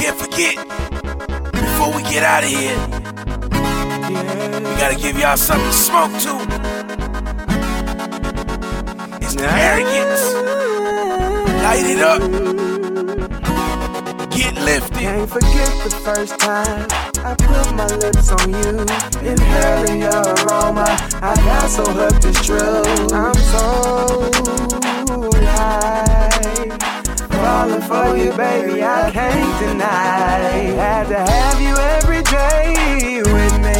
can't forget, before we get out of here, we gotta give y'all something to smoke to. It's the arrogance. Light it up. Get lifted. Can't forget the first time I put my lips on you. Inhaling your aroma, I got so hooked, it's true. I'm so high. Falling for you, baby, can't deny. Had to have you every day with me.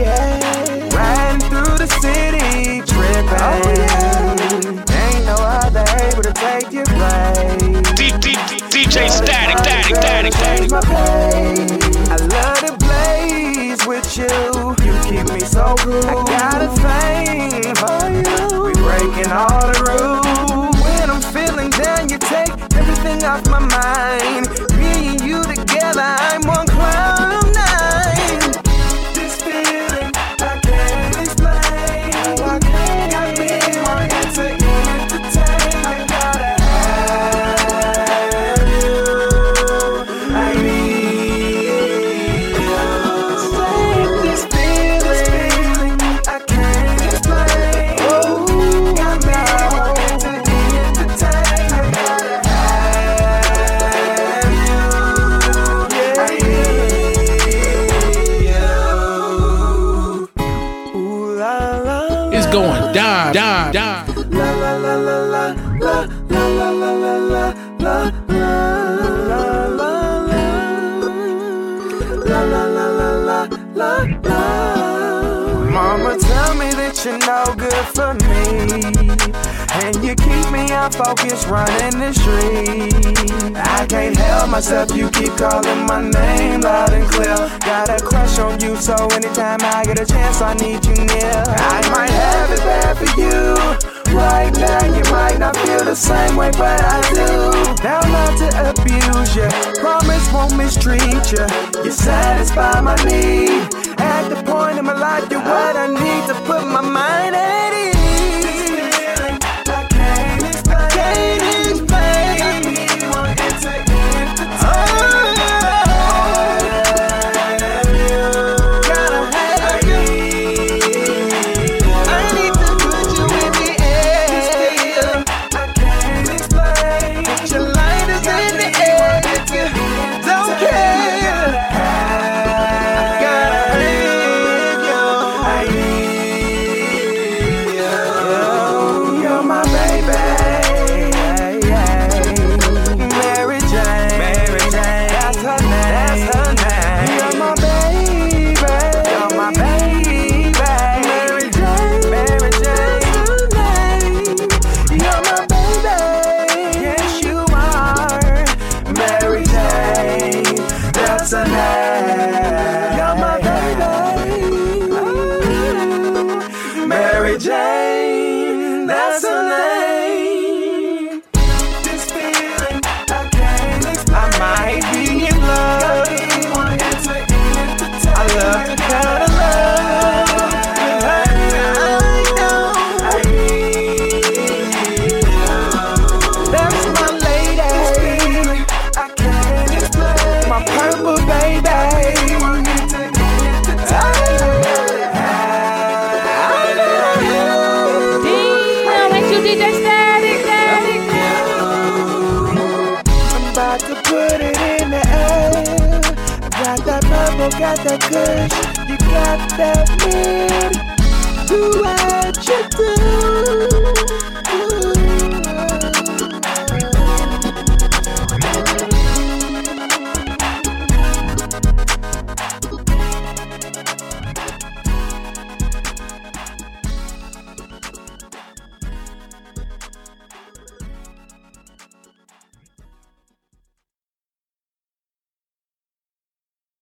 Yeah. Riding through the city, tripping. Oh, yeah. Ain't no other able to take your place. D- D- DJ Static, Static, Static, Static. I love to blaze with you. You keep me so cool. I got a thing for you. We breaking all the rules. When I'm feeling down, you take everything off my mind. Going down, down, down. La la la la la la la la la la la la la la Mama tell me that you're no good for me And you keep me on focus running the street I can't help myself, you keep calling my name loud and clear Got a crush on you, so anytime I get a chance I need you near I might have it bad for you Right now you might not feel the same way, but I do. Now not to abuse you, promise won't mistreat you. You satisfy my need. At the point in my life, you're what I need to put my mind at night. About to put it in the air. I got that purple, got that kush. You got that mid. Do what you do.